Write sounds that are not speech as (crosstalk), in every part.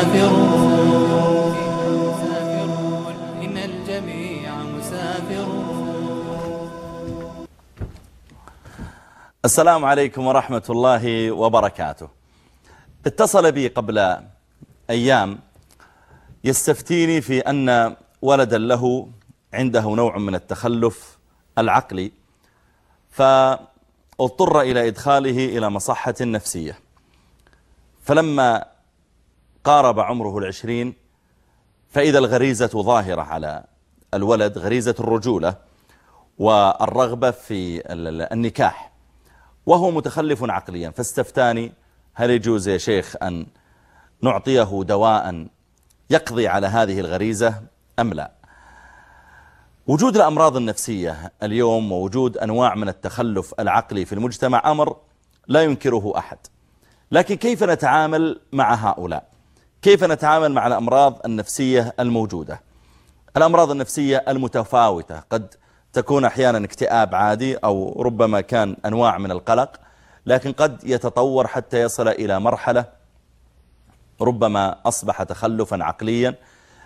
مسافرون. الجميع مسافرون. السلام عليكم ورحمة الله وبركاته. اتصل بي قبل أيام يستفتيني في أن ولدا له عنده نوع من التخلف العقلي فاضطر إلى إدخاله إلى مصحة نفسية. فلما قارب عمره العشرين فإذا الغريزة ظاهرة على الولد غريزة الرجولة والرغبة في النكاح. وهو متخلف عقليا. فاستفتاني هل يجوز يا شيخ أن نعطيه دواء يقضي على هذه الغريزة أم لا؟ وجود الأمراض النفسية اليوم ووجود أنواع من التخلف العقلي في المجتمع أمر لا ينكره أحد. لكن كيف نتعامل مع هؤلاء؟ كيف نتعامل مع الأمراض النفسية الموجودة؟ الأمراض النفسية المتفاوتة. قد تكون أحيانا اكتئاب عادي أو ربما كان أنواع من القلق لكن قد يتطور حتى يصل إلى مرحلة ربما أصبح تخلفا عقليا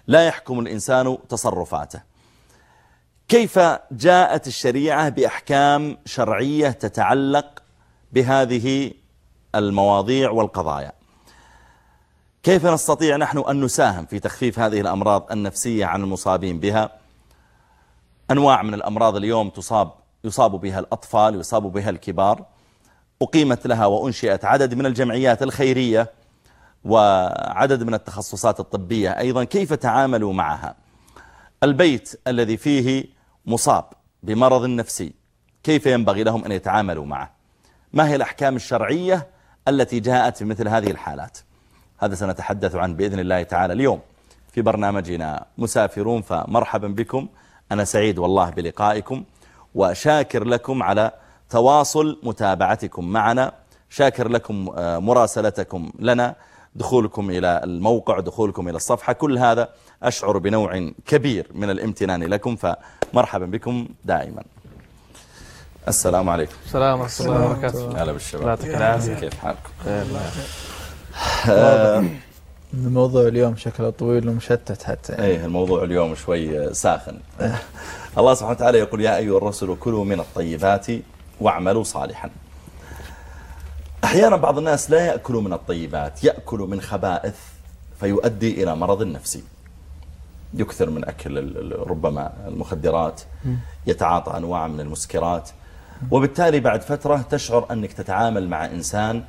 لا يحكم الإنسان تصرفاته. كيف جاءت الشريعة بأحكام شرعية تتعلق بهذه المواضيع والقضايا؟ كيف نستطيع نحن أن نساهم في تخفيف هذه الأمراض النفسية عن المصابين بها؟ أنواع من الأمراض اليوم تصاب يصاب بها الأطفال يصاب بها الكبار. أقيمت لها وأنشئت عدد من الجمعيات الخيرية وعدد من التخصصات الطبية. أيضا كيف تعاملوا معها؟ البيت الذي فيه مصاب بمرض نفسي كيف ينبغي لهم أن يتعاملوا معه؟ ما هي الأحكام الشرعية التي جاءت في مثل هذه الحالات؟ هذا سنتحدث عن بإذن الله تعالى اليوم. في برنامجنا مسافرون فمرحبا بكم. أنا سعيد والله بلقائكم وشاكر لكم على تواصل متابعتكم معنا. شاكر لكم مراسلتكم لنا. دخولكم إلى الموقع دخولكم إلى الصفحة كل هذا أشعر بنوع كبير من الامتنان لكم فمرحبا بكم دائما. السلام عليكم. السلام ورحمة الله وبركاته. هلا بالشباب. كيف حالكم؟ الموضوع اليوم شكله طويل ومشتت حتى يعني. إيه الموضوع اليوم شوي ساخن. الله سبحانه وتعالى يقول يا أيها الرسل كلوا من الطيبات واعملوا صالحا. أحيانا بعض الناس لا يأكلوا من الطيبات يأكل من خبائث فيؤدي إلى مرض نفسي. يكثر من أكل ال- ال- ربما المخدرات يتعاطى أنواع من المسكرات. وبالتالي بعد فترة تشعر أنك تتعامل مع إنسان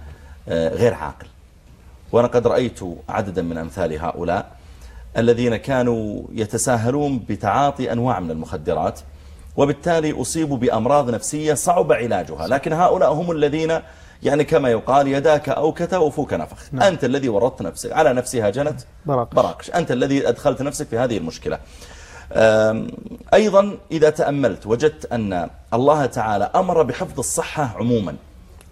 آه، غير عاقل. وأنا قد رأيت عددا من أمثال هؤلاء الذين كانوا يتساهلون بتعاطي أنواع من المخدرات وبالتالي أصيبوا بأمراض نفسية صعب علاجها. لكن هؤلاء هم الذين يعني كما يقال يداك أوكت وفوك نفخ. نعم. أنت الذي ورطت نفسك. على نفسها جنت براقش. براقش أنت الذي أدخلت نفسك في هذه المشكلة. أيضا إذا تأملت وجدت أن الله تعالى أمر بحفظ الصحة عموما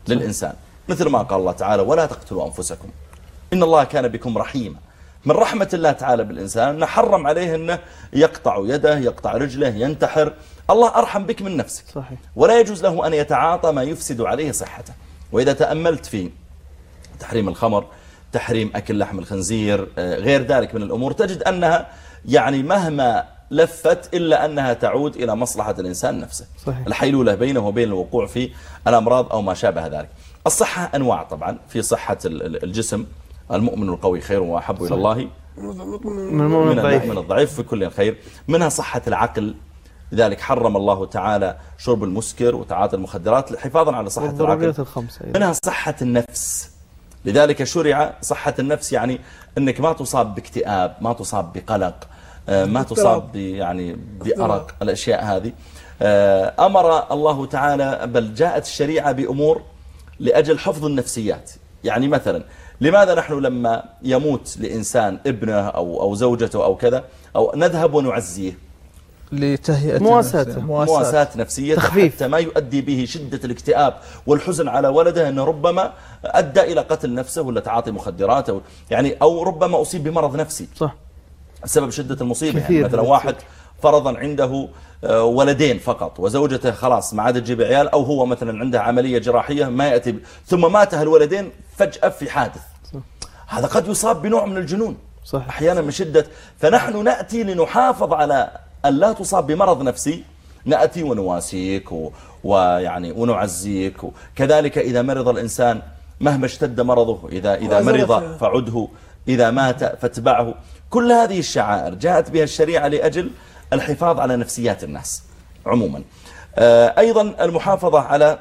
للإنسان. مثل ما قال الله تعالى ولا تقتلوا أنفسكم. إن الله كان بكم رحيما. من رحمة الله تعالى بالإنسان أنه حرم عليه أنه يقطع يده يقطع رجله ينتحر. الله أرحم بك من نفسك. صحيح. ولا يجوز له أن يتعاطى ما يفسد عليه صحته. وإذا تأملت في تحريم الخمر تحريم أكل لحم الخنزير آه، غير ذلك من الأمور تجد أنها يعني مهما لفت إلا أنها تعود إلى مصلحة الإنسان نفسه. صحيح. الحيلولة بينه وبين الوقوع في الأمراض أو ما شابه ذلك. الصحة أنواع طبعا في صحة ال- ال- الجسم المؤمن القوي خير وأحب إلى الله. من الضعيف. من الضعيف في كل خير. منها صحة العقل. لذلك حرم الله تعالى شرب المسكر وتعاطي المخدرات حفاظا على صحة العقل. الخمسة. منها صحة النفس. لذلك شرع صحة النفس يعني أنك ما تصاب باكتئاب ما تصاب بقلق آه، ما تصاب ب- يعني بأرق الأشياء هذه. آه، أمر الله تعالى بل جاءت الشريعة بأمور لأجل حفظ النفسيات. يعني مثلا لماذا نحن لما يموت لإنسان ابنه أو, أو زوجته أو كذا أو نذهب ونعزيه لتهيئة مواساة. مواساة نفسية تخفيف. حتى ما يؤدي به شدة الاكتئاب والحزن على ولده أنه ربما أدى إلى قتل نفسه ولا تعاطي مخدرات أو يعني أو ربما أصيب بمرض نفسي صح بسبب شدة المصيبة يعني كثير مثلا. واحد فرضا عنده آه، ولدين فقط وزوجته خلاص ما عاد تجيب عيال أو هو مثلا عنده عملية جراحية ما يأتي ثم مات هالولدين فجأة في حادث. هذا قد يصاب بنوع من الجنون. صح. أحيانا من شدة. فنحن نأتي لنحافظ على أن لا تصاب بمرض نفسي. نأتي ونواسيك و... ويعني ونعزيك كذلك إذا مرض الإنسان مهما اشتد مرضه إذا, إذا مرض. فعده إذا مات فاتبعه. كل هذه الشعائر جاءت بها الشريعة لأجل الحفاظ على نفسيات الناس عموما. آه، أيضا المحافظة على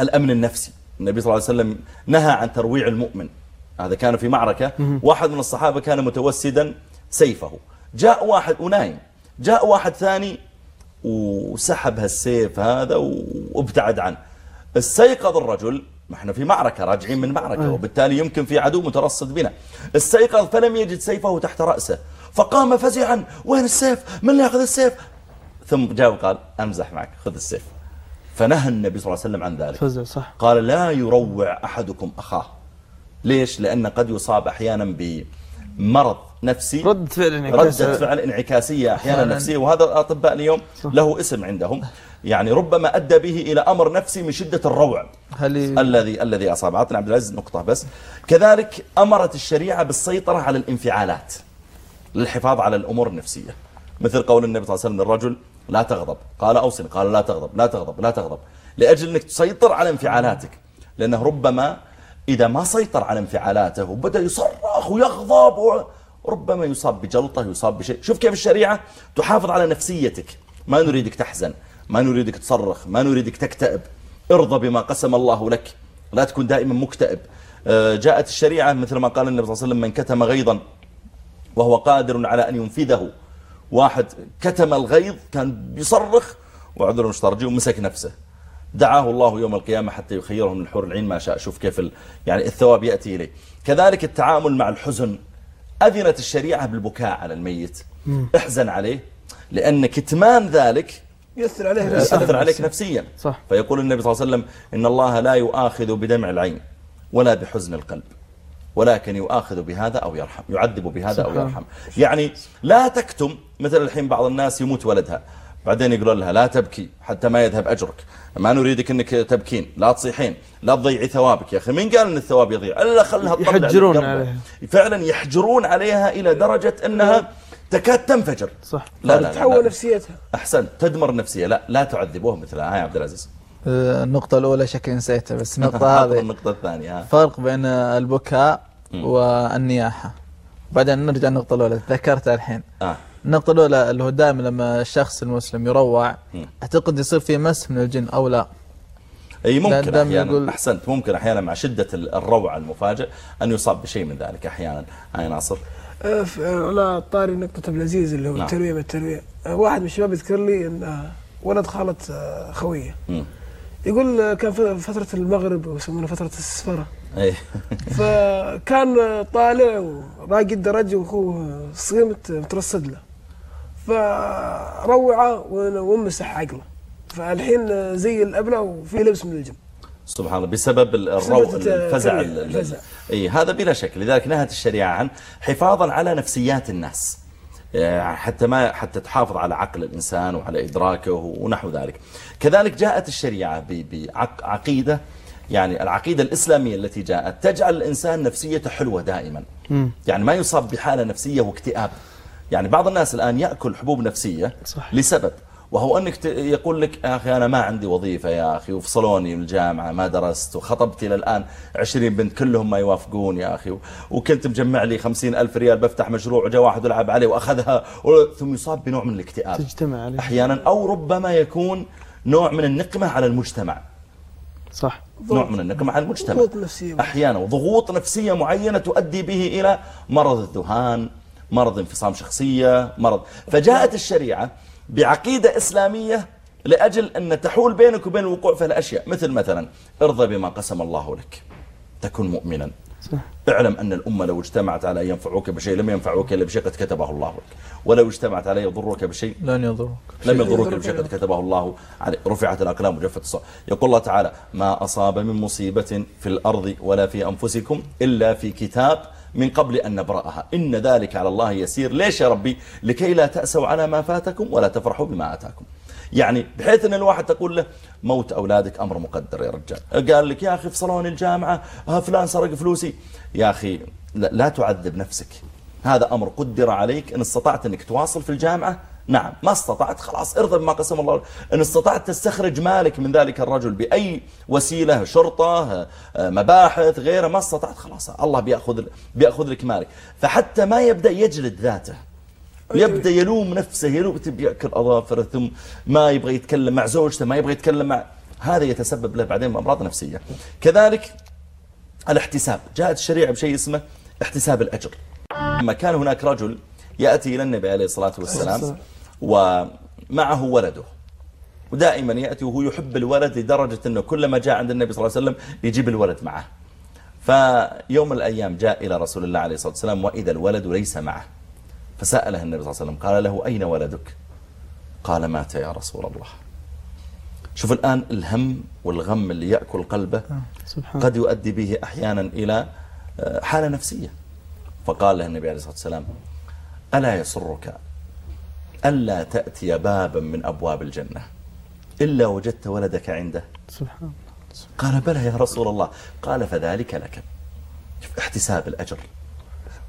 الأمن النفسي. النبي صلى الله عليه وسلم نهى عن ترويع المؤمن. هذا كان في معركة. واحد من الصحابة كان متوسدا سيفه. جاء واحد ونايم جاء واحد ثاني وسحب هالسيف هذا وابتعد عنه. استيقظ الرجل. ما إحنا في معركة راجعين من معركة. وبالتالي يمكن في عدو مترصد بنا. استيقظ فلم يجد سيفه تحت رأسه. فقام فزعا. وين السيف؟ من اللي يأخذ السيف؟ ثم جاء وقال أمزح معك خذ السيف. فنهى النبي صلى الله عليه وسلم عن ذلك. صح. قال لا يروع أحدكم أخاه. ليش؟ لأن قد يصاب أحيانا بمرض نفسي. ردة فعل ردة انعكاس فعل انعكاسية أحيانا. نفسية. وهذا الأطباء اليوم له اسم عندهم. يعني ربما أدى به إلى أمر نفسي من شدة الروع. هل ي- الذي الذي أصاب. عطنا عبد العزيز نقطة بس. كذلك أمرت الشريعة بالسيطرة على الانفعالات. للحفاظ على الأمور النفسية. مثل قول النبي صلى الله عليه وسلم للرجل لا تغضب. قال أوصني. قال لا تغضب. لا تغضب. لا تغضب. لأجل أنك تسيطر على انفعالاتك. لأنه ربما إذا ما سيطر على انفعالاته وبدأ يصرخ ويغضب ربما يصاب بجلطة يصاب بشيء. شوف كيف الشريعة تحافظ على نفسيتك. ما نريدك تحزن. ما نريدك تصرخ. ما نريدك تكتئب. ارضى بما قسم الله لك. لا تكون دائما مكتئب. آه، جاءت الشريعة مثل ما قال النبي صلى الله عليه وسلم من كتم غيظا وهو قادر على أن ينفذه واحد كتم الغيظ كان بيصرخ وعذر مشترجي ومسك نفسه. دعاه الله يوم القيامة حتى يخيره من الحور العين ما شاء. شوف كيف ال... يعني الثواب يأتي إليه. كذلك التعامل مع الحزن. أذنت الشريعة بالبكاء على الميت. احزن عليه لأن كتمان ذلك يأثر عليه يأثر عليك نفسيا. صح. فيقول النبي صلى الله عليه وسلم إن الله لا يؤاخذ بدمع العين ولا بحزن القلب. ولكن يؤاخذ بهذا أو يرحم يعذب بهذا أو. يرحم. يعني لا تكتم مثل الحين بعض الناس يموت ولدها. بعدين يقولون لها لا تبكي حتى ما يذهب أجرك. ما نريدك أنك تبكين لا تصيحين لا تضيعي ثوابك يا أخي. مين قال أن الثواب يضيع؟ إلا خلها تطلع يحجرون. عليها. فعلا يحجرون عليها إلى درجة أنها تكاد تنفجر. صح. لا لا, تحول لا. نفسيتها. أحسن تدمر النفسية لا لا تعذبوه مثلها. هاي يا عبد العزيز. آه، النقطة الأولى شكلي نسيتها بس (laughs) النقطة هذه. النقطة الثانية. فرق بين البكاء والنياحة. بعدين نرجع النقطة الأولى ذكرتها الحين. آه. النقطة الأولى اللي هو دائما لما الشخص المسلم يروع مم. أعتقد يصير فيه مس من الجن أو لا؟ أي ممكن أحيانا. يقول- أحسنت. ممكن أحيانا مع شدة الروع المفاجئ أن يصاب بشيء من ذلك أحيانا. هاي ناصر. على طاري نقطة العزيز اللي هو نعم. التروية من التروية آه، واحد من الشباب يذكر لي إن آه، ولد خالة خويه مم. يقول كان في فترة المغرب ويسمونها فترة السفرة. اي (laughs) فكان آه، طالع وراقي الدرج واخوه صيمت مترصد له. فروعه ومسح عقله. فالحين زي الأبلة وفي لبس من الجن. سبحان الله بسبب الروع الفزع الفزع. اي هذا بلا شك. لذلك نهت الشريعة عن حفاظا على نفسيات الناس. يعني حتى ما حتى تحافظ على عقل الإنسان وعلى إدراكه ونحو ذلك. كذلك جاءت الشريعة بعقيده يعني العقيدة الإسلامية التي جاءت تجعل الإنسان نفسيته حلوة دائما. يعني ما يصاب بحالة نفسية واكتئاب. يعني بعض الناس الآن يأكل حبوب نفسية صح. لسبب وهو أنك ت- يقول لك يا أخي أنا ما عندي وظيفة يا أخي وفصلوني من الجامعة ما درست وخطبت إلى الآن 20 بنت كلهم ما يوافقون يا أخي و- وكنت مجمع لي 50 ألف ريال بفتح مشروع وجاء واحد يلعب عليه وأخذها و- ثم يصاب بنوع من الاكتئاب. تجتمع عليه. أحيانا أو ربما يكون نوع من النقمة على المجتمع. صح. نوع من النقمه على المجتمع. ضغوط نفسية. أحيانا وضغوط نفسية معينة تؤدي به إلى مرض الذهان مرض انفصام شخصية مرض. فجاءت الشريعة بعقيدة إسلامية لأجل أن تحول بينك وبين الوقوع في الأشياء. مثل مثلا ارضى بما قسم الله لك تكن مؤمنا. صح اعلم أن الأمة لو اجتمعت على أن ينفعوك بشيء لم ينفعوك إلا بشيء قد كتبه الله. لك ولو اجتمعت على أن يضروك بشيء لن يضرك لم يضرك بشيء قد. كتبه الله عليه رفعت الأقلام وجفت الصحف يقول الله تعالى ما أصاب من مصيبة في الأرض ولا في أنفسكم إلا في كتاب من قبل أن نبرأها. إن ذلك على الله يسير. ليش يا ربي؟ لكي لا تأسوا على ما فاتكم ولا تفرحوا بما آتاكم. يعني بحيث أن الواحد تقول له موت أولادك أمر مقدر يا رجال. قال لك يا أخي فصلوني الجامعة ها فلان سرق فلوسي. يا أخي لا, تعذب نفسك. هذا أمر قدر عليك. إن استطعت أنك تواصل في الجامعة نعم. ما استطعت خلاص ارضى بما قسم الله. إن استطعت تستخرج مالك من ذلك الرجل بأي وسيلة شرطة مباحث غيره ما استطعت خلاص. الله بيأخذ, بيأخذ لك مالك. فحتى ما يبدأ يجلد ذاته يبدأ يلوم نفسه يلوم يأكل أظافره ثم ما يبغى يتكلم مع زوجته ما يبغى يتكلم مع هذا يتسبب له بعدين بأمراض نفسية. كذلك الاحتساب. جاءت الشريعة بشيء اسمه احتساب الأجر. لما كان هناك رجل يأتي إلى النبي عليه الصلاة والسلام ومعه ولده. ودائما يأتي وهو يحب الولد لدرجة أنه كلما جاء عند النبي صلى الله عليه وسلم يجيب الولد معه. فيوم من الأيام جاء إلى رسول الله عليه الصلاة والسلام وإذا الولد ليس معه. فسأله النبي صلى الله عليه وسلم قال له أين ولدك؟ قال مات يا رسول الله. شوف الآن الهم والغم اللي يأكل قلبه سبحان قد يؤدي به أحيانا إلى آه، حالة نفسية. فقال له النبي عليه الصلاة والسلام ألا يسرك ألا تأتي بابا من أبواب الجنة إلا وجدت ولدك عنده؟ سبحان قال بلى يا رسول الله. قال فذلك لك. احتساب الأجر.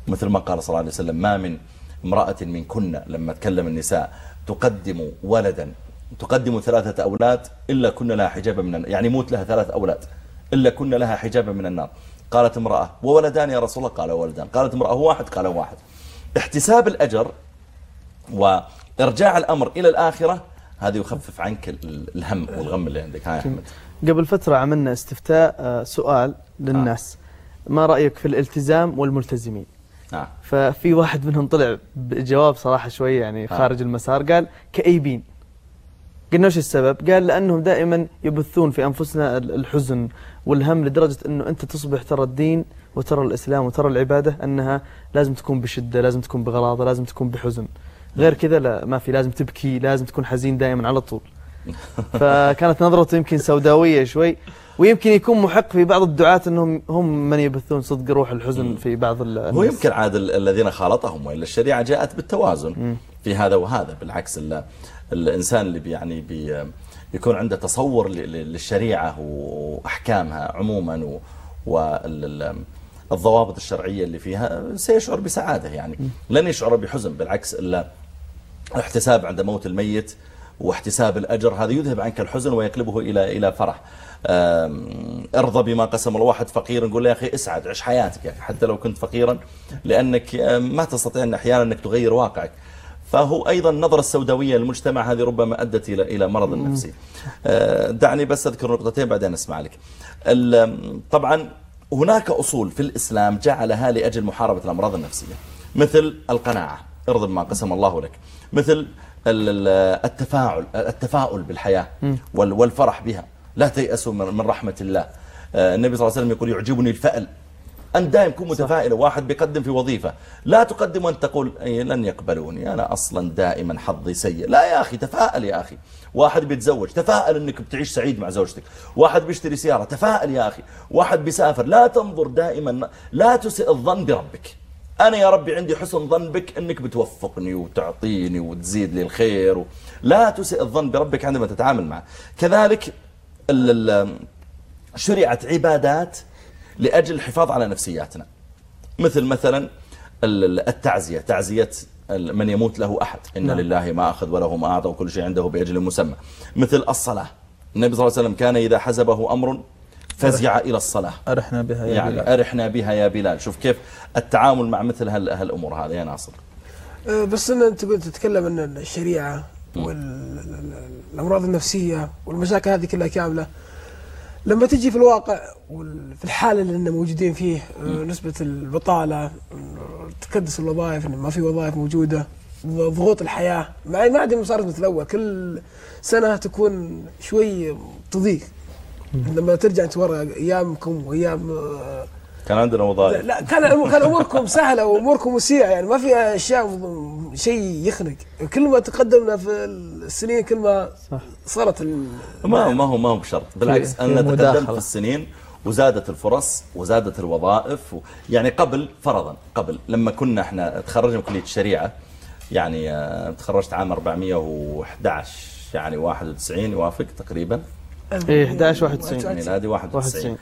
مثل ما قال صلى الله عليه وسلم ما من امرأة من كنا لما تكلم النساء تقدم ولدا. تقدم ثلاثة أولاد إلا كنا لها حجابا من النار. يعني موت لها ثلاث أولاد. إلا كنا لها حجابا من النار. قالت امرأة وولدان يا رسول الله؟ قال ولدان. قالت امرأة واحد؟ قال واحد. احتساب الأجر وإرجاع الأمر إلى الآخرة هذا يخفف عنك ال- الهم والغم اللي عندك. ها يا أحمد. قبل فترة عملنا استفتاء آه، سؤال للناس. ما رأيك في الالتزام والملتزمين؟ نعم ففي واحد منهم طلع بجواب صراحة شوي يعني خارج المسار قال كئيبين. قلنا وش السبب؟ قال لأنهم دائما يبثون في أنفسنا ال- الحزن والهم لدرجة أنه أنت تصبح ترى الدين وترى الإسلام وترى العبادة أنها لازم تكون بشدة لازم تكون بغلاظة لازم تكون بحزن. غير كذا لا ما في لازم تبكي لازم تكون حزين دائما على طول. (laughs) فكانت نظرته يمكن سوداوية شوي. ويمكن يكون محق في بعض الدعاة أنهم هم من يبثون صدق روح الحزن في بعض ال- هو الناس. يمكن عاد ال- الذين خالطهم وإلا الشريعة جاءت بالتوازن في هذا وهذا بالعكس ال- الإنسان اللي بي يعني بي يكون عنده تصور ل- ل- للشريعة وأحكامها عموما والضوابط الشرعية اللي فيها سيشعر بسعادة يعني. لن يشعر بحزن بالعكس إلا الاحتساب عند موت الميت واحتساب الأجر هذا يذهب عنك الحزن ويقلبه إلى إلى فرح. ارضى بما قسم الله واحد فقير نقول له يا أخي اسعد عش حياتك يا أخي حتى لو كنت فقيرا لأنك أم، ما تستطيع أن أحيانا أنك تغير واقعك. فهو أيضا النظرة السوداوية للمجتمع هذه ربما أدت إلى إلى مرض نفسي. أه، دعني بس أذكر نقطتين بعدين أسمع لك. ال- طبعا هناك أصول في الإسلام جعلها لأجل محاربة الأمراض النفسية. مثل القناعة ارضى بما قسم الله لك. مثل ال- ال- التفاعل التفاؤل بالحياة وال- والفرح بها. لا تيأسوا من رحمة الله. آه، النبي صلى الله عليه وسلم يقول يعجبني الفأل. أنت دائما كن متفائل واحد بيقدم في وظيفة. لا تقدم وأنت تقول أي لن يقبلوني. أنا أصلا دائما حظي سيء. لا يا أخي تفائل يا أخي. واحد بيتزوج تفائل أنك بتعيش سعيد مع زوجتك. واحد بيشتري سيارة تفائل يا أخي. واحد بيسافر لا تنظر دائما. لا تسئ الظن بربك. أنا يا ربي عندي حسن ظن بك أنك بتوفقني وتعطيني وتزيد لي الخير. و... لا تسئ الظن بربك عندما تتعامل معه. كذلك. شرعت عبادات لأجل الحفاظ على نفسياتنا. مثل مثلا ال- ال- التعزية تعزية من يموت له أحد. إن نعم. لله ما أخذ وله ما أعطى وكل شيء عنده بأجل مسمى. مثل الصلاة. النبي صلى الله عليه وسلم كان إذا حزبه أمر فزع إلى الصلاة. أرحنا بها يا يعني بلال. أرحنا بها يا بلال. شوف كيف التعامل مع مثل هال- هالأمور هذه. يا ناصر. أه، بس أنت قلت تتكلم إن الشريعة والأمراض النفسية والمشاكل هذه كلها كاملة. لما تجي في الواقع وفي الحالة اللي إحنا موجودين فيه أه، نسبة البطالة تكدس الوظائف إن ما في وظائف موجودة ضغوط الحياة ما ما عاد صارت مثل الأول كل سنة تكون شوي تضيق. لما ترجع أنت ورا أيامكم وأيام أه، كان عندنا وظائف. لا كان كان أموركم سهلة وأموركم وسيعة يعني ما في أشياء شيء يخنق. كل ما تقدمنا في السنين كل ما صح. صارت ال... ما ما هو ما هو بشرط. بالعكس في أن تقدمت. في السنين وزادت الفرص وزادت الوظائف و... يعني قبل فرضا قبل. لما كنا إحنا تخرجنا من كلية الشريعة يعني آه، تخرجت عام 411 يعني 91 يوافق تقريبا؟ إيه 11 91 ميلادي 91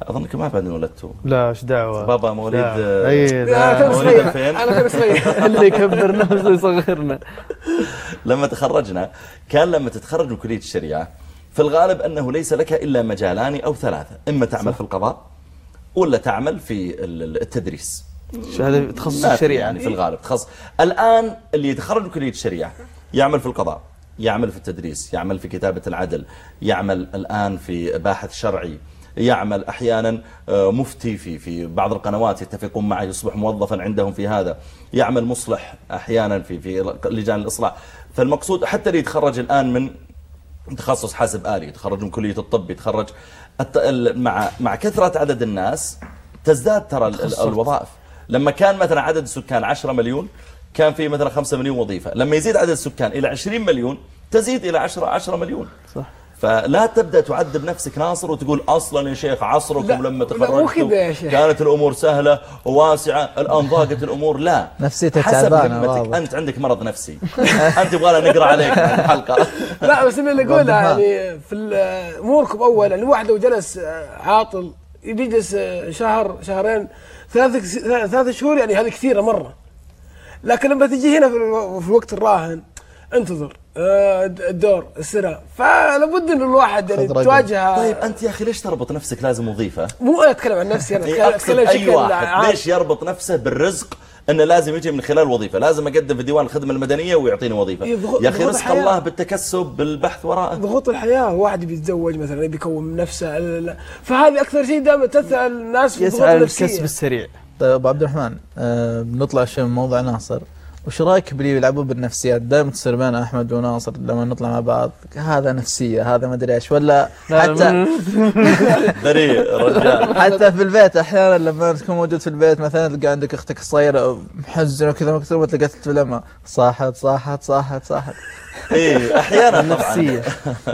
91 أظنك ما بعد انولدتوا لا إيش دعوة؟ بابا مواليد. آه، أي لا، مواليد صغير 2000 أنا كان صغير (laughs) اللي يكبر نفسه يصغرنا. لما تخرجنا كان لما تتخرج من كلية الشريعة في الغالب أنه ليس لك إلا مجالان أو ثلاثة. إما تعمل في القضاء ولا تعمل في ال- التدريس. هذا؟ تخصص الشريعة يعني في الغالب. تخصص الآن اللي يتخرج من كلية الشريعة يعمل في القضاء يعمل في التدريس يعمل في كتابة العدل يعمل الآن في باحث شرعي يعمل أحيانا آه، مفتي في في بعض القنوات يتفقون معه يصبح موظفا عندهم في هذا. يعمل مصلح أحيانا في في لجان الإصلاح. فالمقصود حتى اللي يتخرج الآن من تخصص حاسب آلي يتخرج من كلية الطب يتخرج مع مع كثرة عدد الناس تزداد ترى ال- ال- الوظائف. لما كان مثلا عدد السكان 10 مليون كان في مثلا 5 مليون وظيفة. لما يزيد عدد السكان إلى 20 مليون تزيد إلى 10 10 مليون. صح. فلا تبدأ تعذب نفسك ناصر وتقول أصلا يا شيخ عصركم لما تخرجتوا. كانت الأمور سهلة وواسعة الآن ضاقت الأمور. لا نفسيتك حسب همتك. أنت عندك مرض نفسي. أنت يبغى نقرأ عليك في الحلقة. (laughs) لا بس اللي اقوله. يعني في أموركم اول يعني الواحد لو جلس آه، عاطل بيجلس آه، شهر شهرين ثلاث ثلاث شهور يعني هذه كثيرة مرة. لكن لما تجي هنا في الوقت الراهن انتظر. آه، الدور السنة فلابد إن الواحد يعني. تواجه طيب أنت يا أخي ليش تربط نفسك لازم وظيفة؟ مو أنا أتكلم عن نفسي أنا إيه، أتكلم اي بشكل واحد. ليش يربط نفسه بالرزق إنه لازم يجي من خلال وظيفة، لازم أقدم في ديوان الخدمة المدنية ويعطيني وظيفة. إيه، يا أخي رزق. الله بالتكسب بالبحث وراءه. ضغوط الحياة واحد بيتزوج مثلا يبي يكون من نفسه. فهذه أكثر شيء دائما تاثر على الناس في الضغوط يسعى النفسية للكسب السريع طيب أبو عبد الرحمن آه بنطلع شيء من موضوع ناصر وش رأيك باللي يلعبون بالنفسيات؟ دائما تصير بين أحمد وناصر لما نطلع مع بعض. هذا نفسية هذا ما أدري إيش. ولا حتى بريء (laughs) رجال. حتى في البيت أحيانا لما تكون موجود في البيت مثلا تلقى عندك أختك الصغيرة محزنة وكذا مكتوبه تلقى تتكلم صاحت صاحت صاحت صاحت. إيه أحيانا نفسية.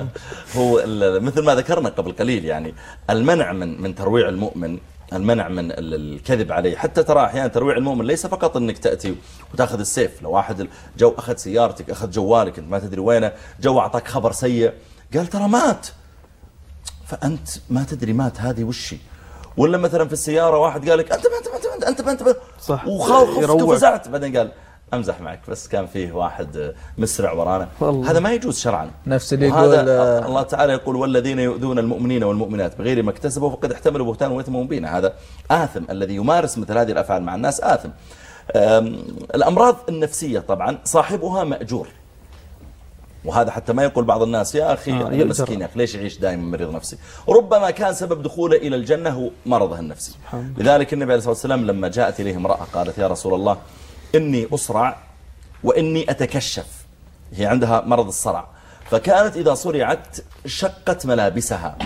(laughs) هو ال- مثل ما ذكرنا قبل قليل يعني المنع من من ترويع المؤمن المنع من ال- الكذب عليه. حتى ترى أحيانا ترويع المؤمن ليس فقط إنك تأتي وتأخذ السيف. لو واحد جو أخذ سيارتك أخذ جوالك انت ما تدري وينه جو أعطاك خبر سيء قال ترى مات. فأنت ما تدري مات هذه وشي ولا مثلا في السيارة واحد قال لك أنت ما انت ما أنت ما انت ما انت ما صح. يروعك. وفزعت. بعدين قال أمزح معك بس كان فيه واحد مسرع ورانا. والله. هذا ما يجوز شرعا. نفس اللي يقول آه، الله تعالى يقول والذين يؤذون المؤمنين والمؤمنات بغير ما اكتسبوا فقد احتملوا بهتانا واثما مبينا هذا آثم الذي يمارس مثل هذه الأفعال مع الناس آثم. الأمراض النفسية طبعا صاحبها مأجور. وهذا حتى ما يقول بعض الناس يا أخي آه، أنا يؤجر. مسكين يا أخي ليش يعيش دائما مريض نفسي؟ ربما كان سبب دخوله إلى الجنة هو مرضه النفسي. لذلك النبي عليه الصلاة والسلام لما جاءت إليه امرأة قالت يا رسول الله إني أسرع وإني أتكشف. هي عندها مرض الصرع. فكانت إذا صرعت شقت ملابسها.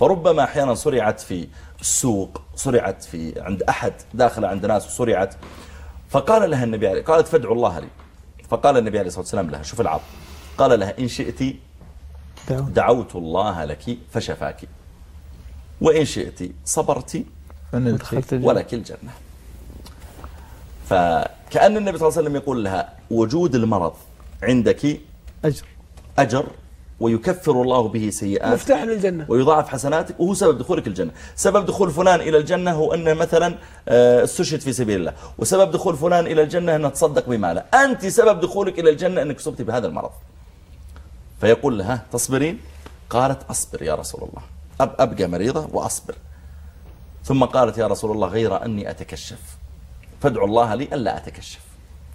فربما أحيانا صرعت في السوق صرعت في عند أحد داخل عند ناس وصرعت. فقال لها النبي عليه قالت فادعوا الله لي. فقال النبي عليه الصلاة والسلام لها شوف العرض. قال لها إن شئت. دعوت. الله لك فشفاك. وإن شئت صبرت. ولك الجنة. فكأن النبي صلى الله عليه وسلم يقول لها وجود المرض عندك أجر. أجر ويكفر الله به سيئات مفتاح للجنة. ويضاعف حسناتك وهو سبب دخولك الجنة. سبب دخول فلان إلى الجنة هو أنه مثلا آه، استشهد في سبيل الله. وسبب دخول فلان إلى الجنة أنه تصدق بماله أنت سبب دخولك إلى الجنة أنك صبت بهذا المرض. فيقول لها تصبرين؟ قالت أصبر يا رسول الله. أب أبقى مريضة وأصبر. ثم قالت يا رسول الله غير أني أتكشف. فادعوا الله لي ألا أتكشف.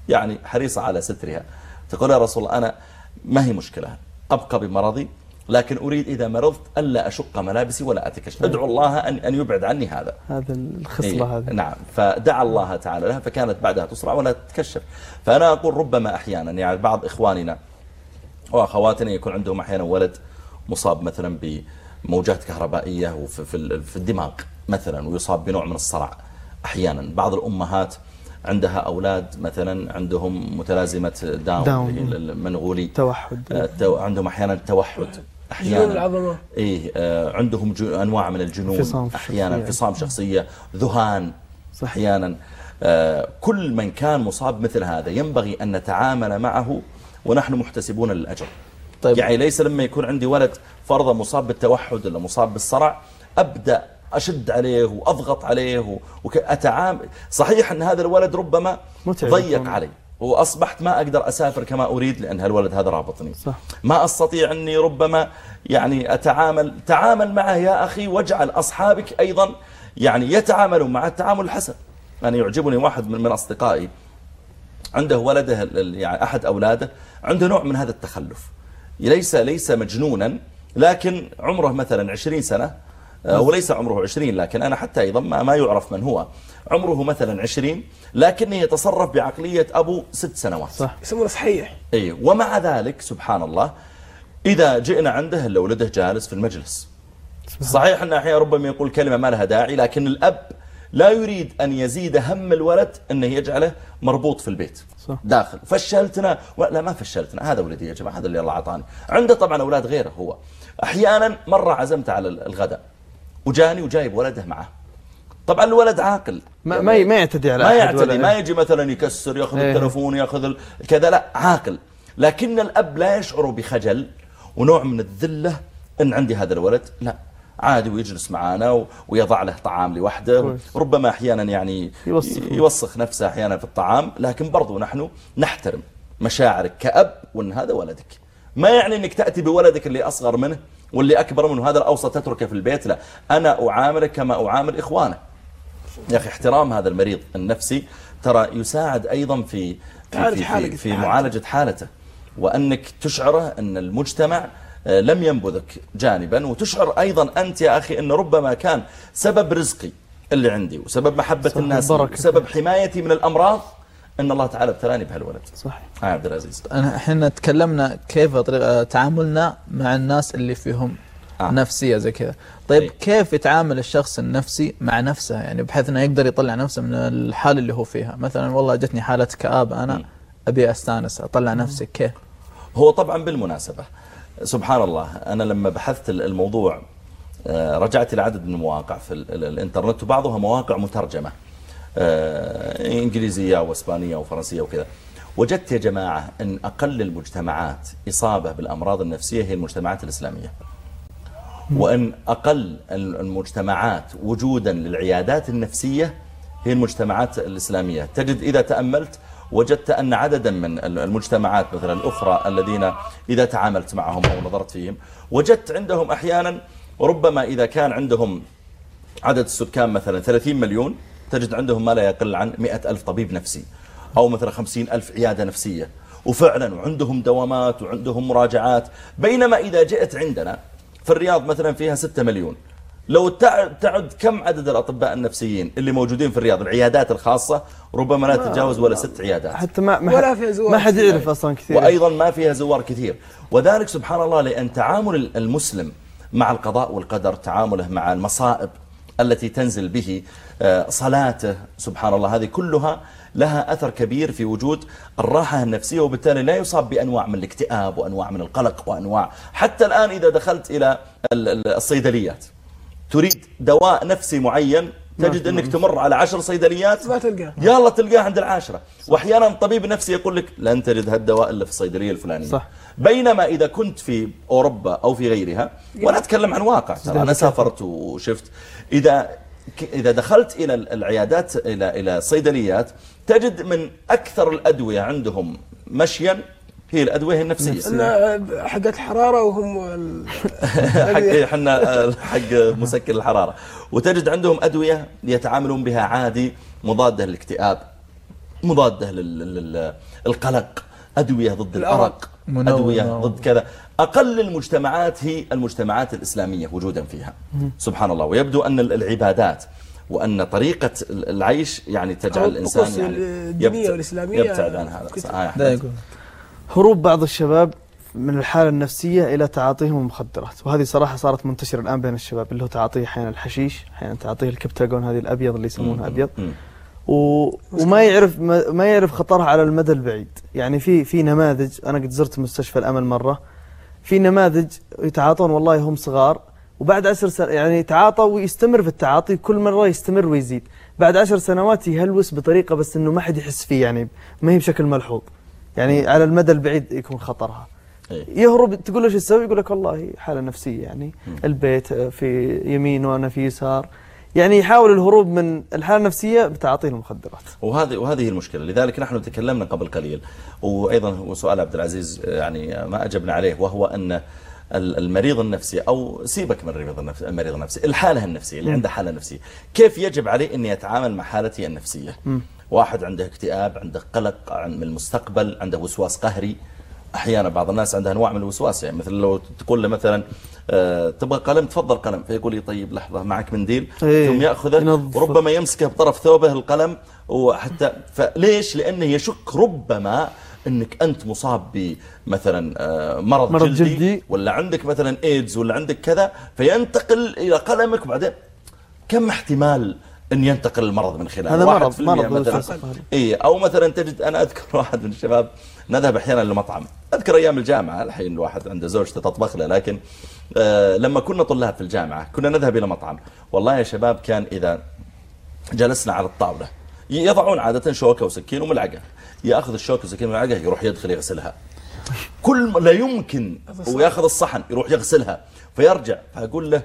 يعني حريصة على سترها. تقول يا رسول الله أنا ما هي مشكلة؟ أبقى بمرضي لكن أريد إذا مرضت ألا أشق ملابسي ولا أتكشف. ادعو الله أن, أن يبعد عني هذا. هذا الخصلة إيه هذه. نعم. فدعا الله تعالى لها فكانت بعدها تصرع ولا تتكشف فأنا أقول ربما أحيانا يعني بعض إخواننا وأخواتنا يكون عندهم أحيانا ولد مصاب مثلا بموجات كهربائية في الدماغ مثلا ويصاب بنوع من الصرع. أحيانا. بعض الأمهات عندها أولاد مثلا عندهم متلازمة داون, داون. المنغولي توحد. آه، تو- عندهم أحيانا توحد. جنون أحيانا العظمة. إيه آه، عندهم أنواع من الجنون. أحيانا الشخصية. انفصام شخصية ذهان. صح. أحيانا آه، كل من كان مصاب مثل هذا ينبغي أن نتعامل معه ونحن محتسبون للأجر طيب. يعني ليس لما يكون عندي ولد فرضا مصاب بالتوحد ولا مصاب بالصرع أبدأ أشد عليه وأضغط عليه وأتعامل صحيح أن هذا الولد ربما ضيق. علي. وأصبحت ما أقدر أسافر كما أريد لأن هالولد هذا رابطني. صح. ما أستطيع أني ربما يعني أتعامل. تعامل معه يا أخي واجعل أصحابك أيضا يعني يتعاملون مع التعامل الحسن. أنا يعجبني واحد من, من أصدقائي عنده ولده يعني أحد أولاده عنده نوع من هذا التخلف. ليس ليس مجنونا لكن عمره مثلا 20 سنة وليس عمره 20 لكن أنا حتى أيضا ما يعرف من هو. عمره مثلا 20 لكنه يتصرف بعقلية أبو ست سنوات. صح. يسمونه صحيح. أي ومع ذلك سبحان الله إذا جئنا عنده إلا ولده جالس في المجلس. صحيح أن أحيانا ربما يقول كلمة ما لها داعي لكن الأب لا يريد أن يزيد هم الولد أنه يجعله مربوط في البيت صح. داخل. فشلتنا لا ما فشلتنا هذا ولدي يا جماعة هذا اللي الله أعطاني. عنده طبعا أولاد غيره هو. أحيانا مرة عزمت على الغداء. وجاني وجايب ولده معه. طبعا الولد عاقل. ما ما, ما يعتدي على ما يعتدي ما يجي مثلا يكسر يأخذ إيه. التلفون يأخذ ال- كذا لا عاقل. لكن الأب لا يشعر بخجل ونوع من الذلة إن عندي هذا الولد لا. عادي ويجلس معانا و- ويضع له طعام لوحده. ربما أحيانا يعني يوسخ. يوسخ نفسه أحيانا في الطعام. لكن برضو نحن نحترم مشاعرك كأب وإن هذا ولدك. ما يعني إنك تأتي بولدك اللي أصغر منه واللي أكبر منه هذا الأوسط تتركه في البيت؟ لا. أنا أعامله كما أعامل إخوانه. يا أخي احترام هذا المريض النفسي. ترى يساعد أيضا في في, في, في, في. معالجة حالته. وأنك تشعره أن المجتمع آه، لم ينبذك جانبا وتشعر أيضا أنت يا أخي أن ربما كان سبب رزقي اللي عندي وسبب محبة الناس. وسبب حمايتي من الأمراض. أن الله تعالى ابتلاني بهالولد. صح آه عبد العزيز. إحنا تكلمنا كيف طريقة تعاملنا مع الناس اللي فيهم آه. نفسية زي كذا. طيب أي. كيف يتعامل الشخص النفسي مع نفسه؟ يعني بحيث إنه يقدر يطلع نفسه من الحالة اللي هو فيها. مثلا والله جتني حالة كآبة أنا. أبي أستأنس أطلع نفسي. كيف؟ هو طبعا بالمناسبة. سبحان الله أنا لما بحثت الموضوع آه، رجعت إلى عدد من المواقع في ال- ال- الإنترنت وبعضها مواقع مترجمة. آه، إنجليزية وإسبانية وفرنسية وكذا وجدت يا جماعة أن أقل المجتمعات إصابة بالأمراض النفسية هي المجتمعات الإسلامية. وأن أقل المجتمعات وجودا للعيادات النفسية هي المجتمعات الإسلامية. تجد إذا تأملت وجدت أن عددا من المجتمعات مثلا الأخرى الذين إذا تعاملت معهم أو نظرت فيهم وجدت عندهم أحيانا ربما إذا كان عندهم عدد السكان مثلا 30 مليون تجد عندهم ما لا يقل عن 100 ألف طبيب نفسي أو مثلا 50 ألف عيادة نفسية. وفعلا وعندهم دوامات وعندهم مراجعات. بينما إذا جئت عندنا في الرياض مثلا فيها 6 مليون. لو تع- تعد كم عدد الأطباء النفسيين اللي موجودين في الرياض؟ العيادات الخاصة ربما لا تتجاوز ولا ست عيادات. حتى ما ما ولا فيها زوار ما حد كثير. يعرف أصلا كثير. وأيضا ما فيها زوار كثير. وذلك سبحان الله لأن تعامل المسلم مع القضاء والقدر تعامله مع المصائب التي تنزل به صلاته سبحان الله هذه كلها لها أثر كبير في وجود الراحة النفسية وبالتالي لا يصاب بأنواع من الاكتئاب وأنواع من القلق وأنواع. حتى الآن إذا دخلت إلى ال- ال- الصيدليات تريد دواء نفسي معين تجد أنك تمر على عشر صيدليات ما تلقاه. يلا تلقاه عند العاشرة. وأحيانا طبيب نفسي يقول لك لن تجد هالدواء إلا في الصيدلية الفلانية. صح. بينما إذا كنت في أوروبا أو في غيرها وأنا أتكلم عن واقع ترى أنا سافرت وشفت. إذا إذا دخلت إلى العيادات إلى إلى الصيدليات تجد من أكثر الأدوية عندهم مشيا هي الأدوية النفسية. ان حقت الحرارة وهم (laughs) حق إحنا حق مسكن الحرارة. وتجد عندهم أدوية يتعاملون بها عادي مضادة للاكتئاب مضادة للقلق أدوية ضد الأرق. أدوية ضد كذا. أقل المجتمعات هي المجتمعات الإسلامية وجودا فيها. سبحان الله. ويبدو أن العبادات وأن طريقة العيش يعني تجعل الطقوس يعني الدينية يبتعد- والإسلامية يبتعد عن هذا. يقول. هروب بعض الشباب من الحالة النفسية إلى تعاطيهم المخدرات. وهذه صراحة صارت منتشرة الآن بين الشباب اللي هو تعاطيه أحيانا الحشيش أحيانا تعاطيه الكبتاجون هذه الأبيض اللي يسمونها أبيض. وما يعرف ما يعرف خطرها على المدى البعيد. يعني في في نماذج أنا قد زرت مستشفى الأمل مرة. في نماذج يتعاطون والله هم صغار وبعد عشر سنوات يعني يتعاطى ويستمر في التعاطي كل مرة يستمر ويزيد. بعد عشر سنوات يهلوس بطريقة بس إنه ما حد يحس فيه يعني ما هي بشكل ملحوظ. يعني على المدى البعيد يكون خطرها. إيه. يهرب تقول له شو تسوي؟ يقول لك والله حالة نفسية يعني البيت في يمين وأنا في يسار. يعني يحاول الهروب من الحالة النفسية بتعاطيه المخدرات. وهذه وهذه المشكلة. لذلك نحن تكلمنا قبل قليل وأيضا سؤال عبد العزيز يعني ما أجبنا عليه وهو أن ال- المريض النفسي أو سيبك من المريض النفسي المريض النفسي الحالة النفسية اللي عنده حالة نفسية. كيف يجب عليه أن يتعامل مع حالته النفسية؟ واحد عنده اكتئاب عنده قلق عن من المستقبل عنده وسواس قهري أحيانا بعض الناس عندها أنواع من الوسواس يعني مثل لو تقول له مثلا آه، تبغى قلم تفضل قلم فيقول لي طيب لحظة معك منديل إيه. ثم يأخذه. وربما يمسكه بطرف ثوبه القلم وحتى فليش لأنه يشك ربما إنك أنت مصاب بمثلا آه، مرض, مرض جلدي, جلدي. ولا عندك مثلا إيدز ولا عندك كذا فينتقل إلى قلمك وبعدين كم احتمال إن ينتقل المرض من خلاله هذا مرض- مرض مثلا. اي أو مثلا تجد أنا أذكر (laughs) واحد من الشباب نذهب أحيانا لمطعم. أذكر أيام الجامعة الحين الواحد عنده زوجته تطبخ له لكن آه لما كنا طلاب في الجامعة كنا نذهب إلى مطعم. والله يا شباب كان إذا جلسنا على الطاولة يضعون عادة شوكة وسكين وملعقة. يأخذ الشوكة والسكين والملعقة يروح يدخل يغسلها. كل لا يمكن ويأخذ الصحن يروح يغسلها. فيرجع فأقول له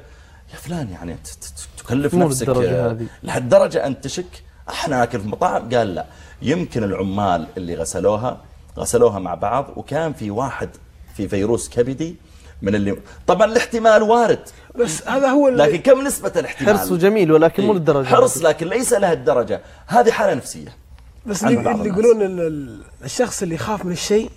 يا فلان يعني تكلف نفسك آه،. لهالدرجة أنت تشك إحنا ناكل في مطاعم؟ قال لا. يمكن العمال اللي غسلوها غسلوها مع بعض وكان في واحد في فيروس كبدي من اللي طبعا الاحتمال وارد بس هذا هو لكن كم نسبة الاحتمال حرصه جميل ولكن مو إيه. للدرجة حرص. لكن ليس لها الدرجة هذه حالة نفسية بس اللي. يقولون ال- ال- الشخص اللي يخاف من الشيء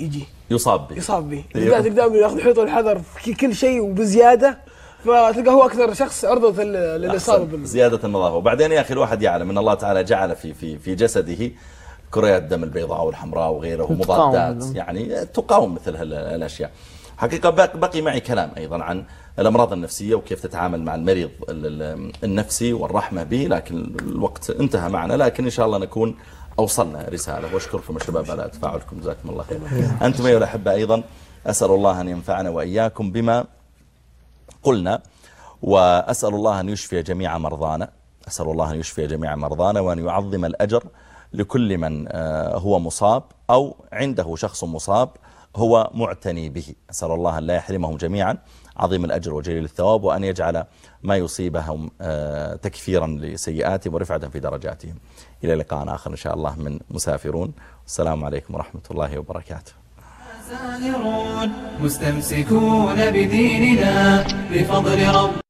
يجي يصاب به يصاب به إيه. لذلك دائما ياخذ حيطة الحذر في كل شيء وبزيادة فتلقى هو أكثر شخص عرضة لل- للإصابة. بال- زيادة النظافة وبعدين يا أخي الواحد يعلم أن الله تعالى جعل في في في جسده كريات الدم البيضاء والحمراء وغيره ومضادات. يعني تقاوم مثل هال- الأشياء حقيقة بق- بقي معي كلام أيضا عن الأمراض النفسية وكيف تتعامل مع المريض ال- ال- النفسي والرحمة به لكن الوقت انتهى معنا لكن إن شاء الله نكون أوصلنا رسالة. وأشكركم الشباب على تفاعلكم جزاكم الله خير أنتم أيها الأحبة أيضا أسأل الله أن ينفعنا وإياكم بما قلنا وأسأل الله أن يشفي جميع مرضانا. أسأل الله أن يشفي جميع مرضانا وأن يعظم الأجر لكل من آه، هو مصاب أو عنده شخص مصاب هو معتني به. أسأل الله أن لا يحرمهم جميعا. عظيم الأجر وجليل الثواب وأن يجعل ما يصيبهم آه، تكفيرا لسيئاتهم ورفعة في درجاتهم. إلى لقاء آخر إن شاء الله من مسافرون. السلام عليكم ورحمة الله وبركاته. مستمسكون بديننا بفضل رب